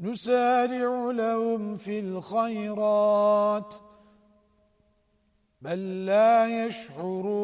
نسارع لهم في الخيرات بل لا يشعرون